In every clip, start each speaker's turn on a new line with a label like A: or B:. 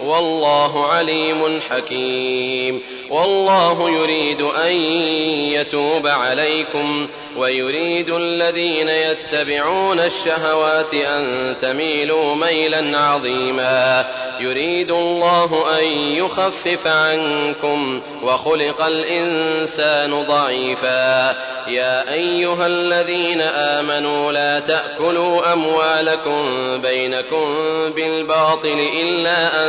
A: والله عليم حكيم. والله يريد أن يتوب عليكم ويريد الذين يتبعون الشهوات أن تميلوا ميلا عظيما. يريد الله أن يخفف عنكم وخلق الإنسان ضعيفا. يا أيها الذين آمنوا لا تأكلوا أموالكم بينكم بالباطل إلا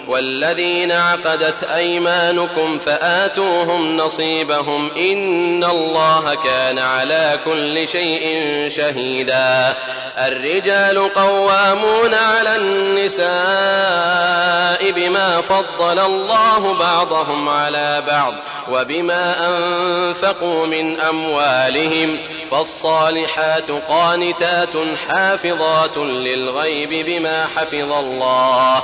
A: والذين عقدت أيمانكم فآتوهم نصيبهم إن الله كان على كل شيء شهيدا. الرجال قوامون على النساء بما فضل الله بعضهم على بعض وبما أنفقوا من أموالهم. فالصالحات قانتات حافظات للغيب بما حفظ الله.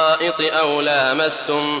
A: الغائط أو لامستم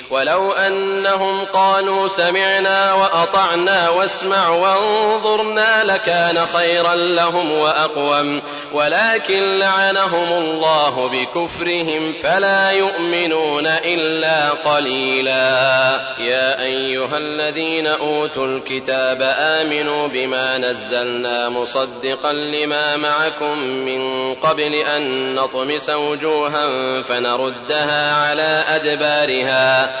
A: ولو أنهم قالوا سمعنا وأطعنا واسمع وانظرنا لكان خيرا لهم وأقوم ولكن لعنهم الله بكفرهم فلا يؤمنون إلا قليلا. يا أيها الذين أوتوا الكتاب آمنوا بما نزلنا مصدقا لما معكم من قبل أن نطمس وجوها فنردها على أدبارها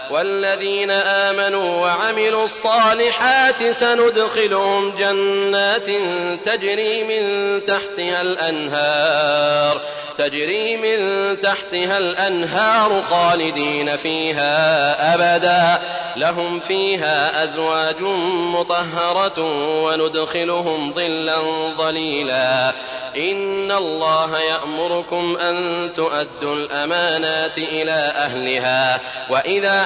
A: والذين آمنوا وعملوا الصالحات سندخلهم جنات تجري من تحتها الأنهار تجري من تحتها الأنهار خالدين فيها أبدا. لهم فيها أزواج مطهرة وندخلهم ظلا ظليلا. إن الله يأمركم أن تؤدوا الأمانات إلى أهلها وإذا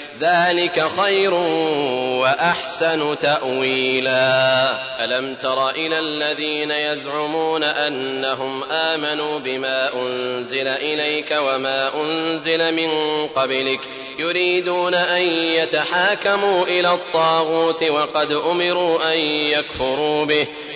A: ذلك خير وأحسن تأويلا. ألم تر إلى الذين يزعمون أنهم آمنوا بما أنزل إليك وما أنزل من قبلك يريدون أن يتحاكموا إلى الطاغوت وقد أمروا أن يكفروا به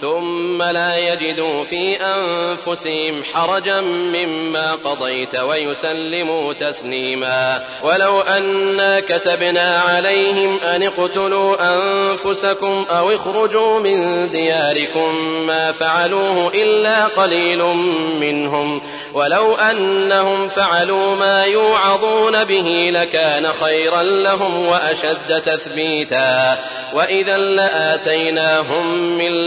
A: ثم لا يجدوا في أنفسهم حرجا مما قضيت ويسلموا تسليما. ولو أنا كتبنا عليهم أن اقتلوا أنفسكم أو اخرجوا من دياركم ما فعلوه إلا قليل منهم. ولو أنهم فعلوا ما يوعظون به لكان خيرا لهم وأشد تثبيتا. وإذا لآتيناهم من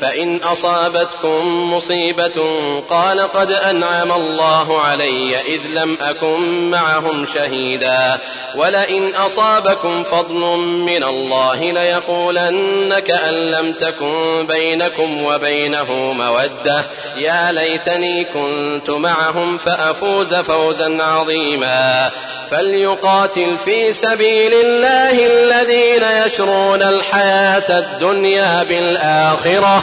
A: فإن أصابتكم مصيبة قال قد أنعم الله علي إذ لم أكن معهم شهيدا ولئن أصابكم فضل من الله ليقولن كأن لم تكن بينكم وبينه مودة يا ليتني كنت معهم فأفوز فوزا عظيما فليقاتل في سبيل الله الذين يشرون الحياة الدنيا بالآخرة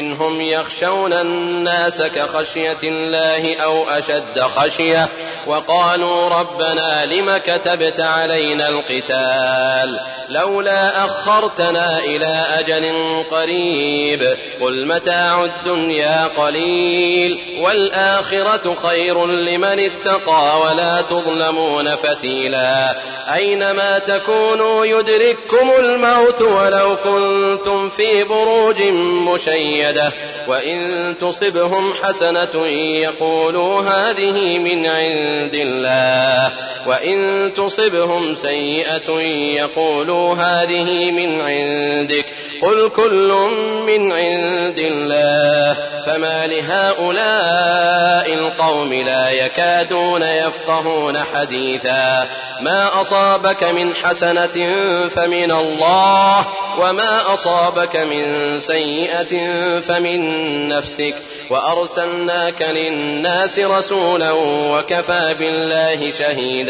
A: منهم يخشون الناس كخشية الله أو أشد خشية وقالوا ربنا لم كتبت علينا القتال لولا أخرتنا إلى أجل قريب قل متاع الدنيا قليل والآخرة خير لمن اتقى ولا تظلمون فتيلا أينما تكونوا يدرككم الموت ولو كنتم في بروج مشيدة وإن تصبهم حسنة يقولوا هذه من عند الله. وإن تصبهم سيئة يقولوا هذه من عندك قل كل من عند الله فما لهؤلاء القوم لا يكادون يفقهون حديثا ما أصابك من حسنة فمن الله وما أصابك من سيئة فمن نفسك وأرسلناك للناس رسولا وكفى بالله شهيدا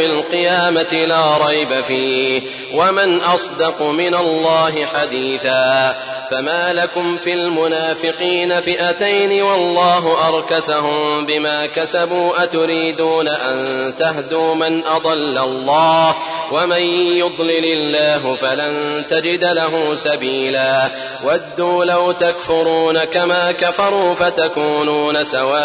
A: القيامة لا ريب فيه. ومن أصدق من الله حديثا. فما لكم في المنافقين فئتين والله أركسهم بما كسبوا أتريدون أن تهدوا من أضل الله. ومن يضلل الله فلن تجد له سبيلا. ودوا لو تكفرون كما كفروا فتكونون سواء.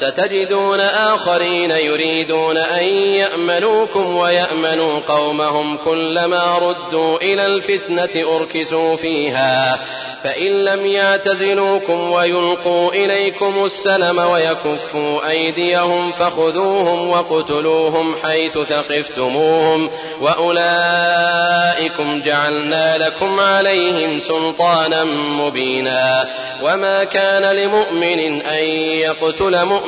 A: ستجدون آخرين يريدون أن يأمنوكم ويأمنوا قومهم كلما ردوا إلى الفتنة أركسوا فيها. فإن لم يعتزلوكم ويلقوا إليكم السلم ويكفوا أيديهم فخذوهم وقتلوهم حيث ثقفتموهم وأولئكم جعلنا لكم عليهم سلطانا مبينا. وما كان لمؤمن أن يقتل مؤمنا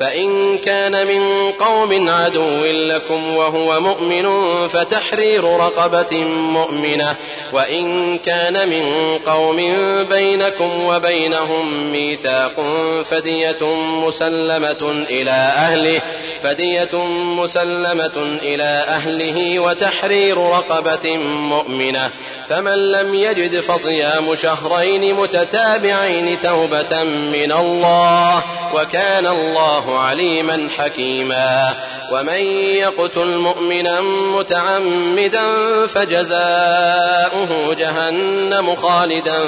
A: فإن كان من قوم عدو لكم وهو مؤمن فتحرير رقبة مؤمنة. وإن كان من قوم بينكم وبينهم ميثاق فدية مسلمة إلى أهله فدية مسلمة إلى أهله وتحرير رقبة مؤمنة. فمن لم يجد فصيام شهرين متتابعين توبة من الله وكان الله عليما حكيما. ومن يقتل مؤمنا متعمدا فجزاؤه جهنم خالدا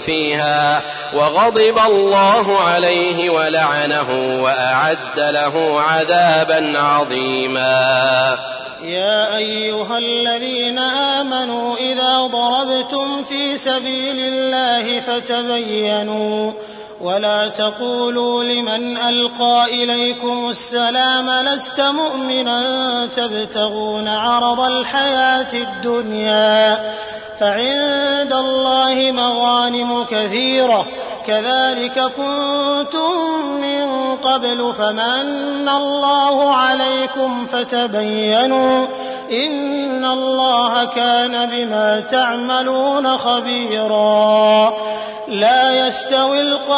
A: فيها. وغضب الله عليه ولعنه وأعد له عذابا عظيما.
B: يا أيها الذين آمنوا إذا ضربتم في سبيل الله فتبينوا ولا تقولوا لمن ألقى إليكم السلام لست مؤمنا تبتغون عرض الحياة الدنيا فعند الله مغانم كثيرة. كذلك كنتم من قبل فمن الله عليكم فتبينوا إن الله كان بما تعملون خبيرا. لا يستوي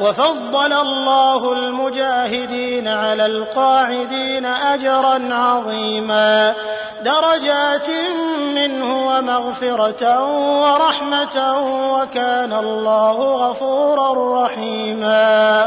B: وفضل الله المجاهدين على القاعدين أجرا عظيما. درجات منه ومغفرة ورحمة وكان الله غفورا رحيما.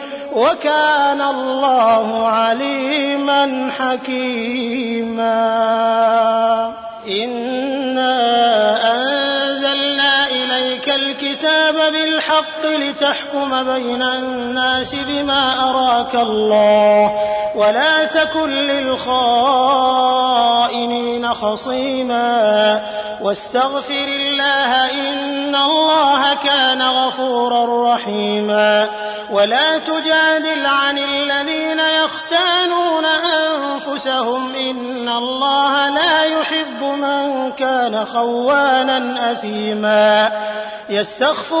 B: وكان الله عليما حكيما. الكتاب بالحق لتحكم بين الناس بما أراك الله. ولا تكن للخائنين خصيما. واستغفر الله إن الله كان غفورا رحيما. ولا تجادل عن الذين يختانون أنفسهم إن الله لا يحب من كان خوانا أثيما. يستخفون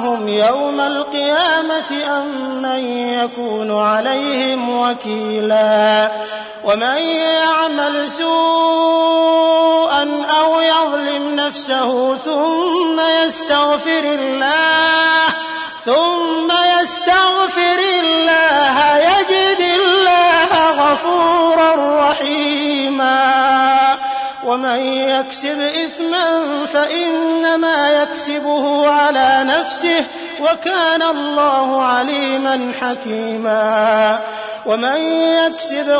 B: عنهم يوم القيامة أم من يكون عليهم وكيلا ومن يعمل سوءا أو يظلم نفسه ثم يستغفر الله ثم ومن يكسب إثما فإنما يكسبه على نفسه وكان الله عليما حكيما ومن يكسب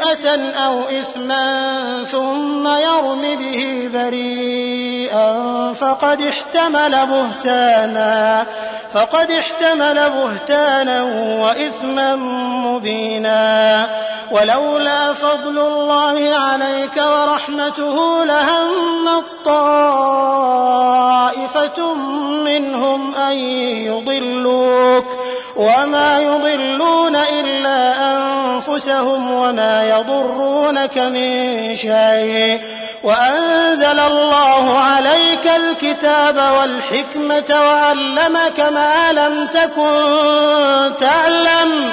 B: خطيئة أو إثما ثم يرم به بريئا فقد احتمل بهتانا فقد احتمل بهتانا وإثما مبينا. ولولا فضل الله عليك ورحمته لهم طائفة منهم أن يضلوك وما يضلون إلا أنفسهم وما يضرونك من شيء. وأنزل الله عليك الكتاب والحكمة وعلمك ما لم تكن تعلم.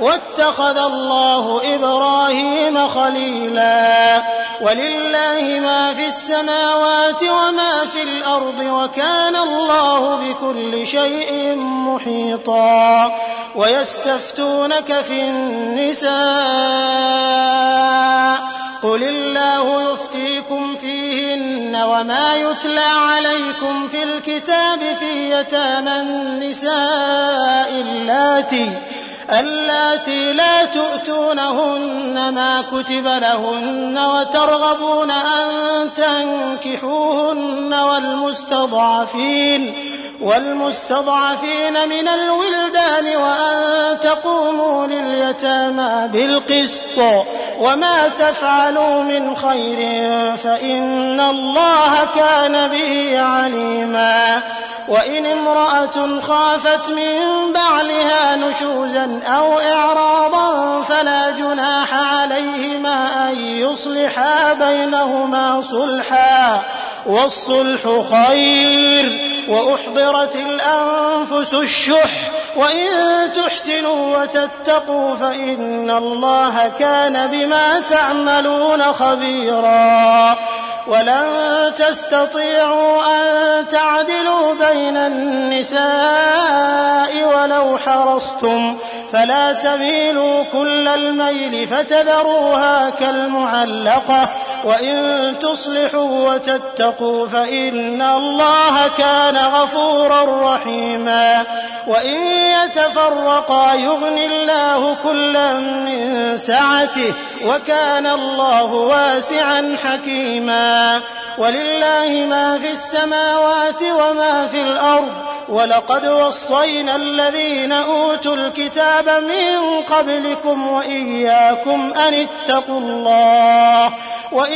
B: واتخذ الله إبراهيم خليلا. ولله ما في السماوات وما في الأرض وكان الله بكل شيء محيطا. ويستفتونك في النساء. قل الله يفتيكم فيهن وما يتلى عليكم في الكتاب في يتامى النساء اللاتي اللاتي لا تؤتونهن ما كتب لهن وترغبون أن تنكحوهن والمستضعفين والمستضعفين من الولدان وأن تقوموا لليتامى بالقسط. وما تفعلوا من خير فإن الله كان به عليما. وإن امرأة خافت من بعلها نشوزا أو إعراضا فلا جناح عليهما أن يصلحا بينهما صلحا. والصلح خير وأحضرت الأنفس الشح. وإن تحسنوا وتتقوا فإن الله كان بما تعملون خبيرا. ولن تستطيعوا أن تعدلوا بين النساء ولو حرصتم فلا تميلوا كل الميل فتذروها كالمعلقة. وإن تصلحوا وتتقوا فإن الله كان غفورا رحيما وإن يتفرقا يغن الله كلا من سعته وكان الله واسعا حكيما ولله ما في السماوات وما في الأرض ولقد وصينا الذين أوتوا الكتاب من قبلكم وإياكم أن اتقوا الله وإن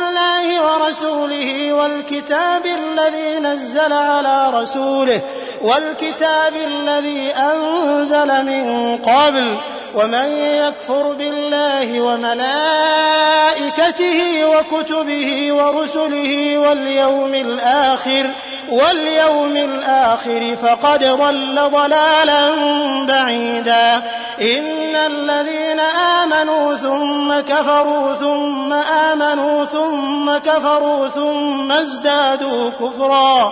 B: ورسوله والكتاب الذي نزل على رسوله والكتاب الذي أنزل من قبل ومن يكفر بالله وملائكته وكتبه ورسله واليوم الآخر واليوم الآخر فقد ضل ضلالا بعيدا. إن الذين آمنوا ثم كفروا ثم آمنوا ثم كفروا ثم ازدادوا كفرا.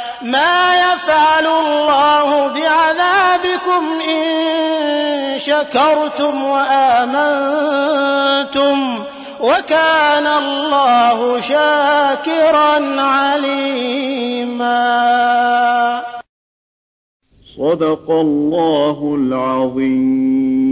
B: ما يفعل الله بعذابكم إن شكرتم وآمنتم وكان الله شاكرا عليما.
C: صدق الله العظيم.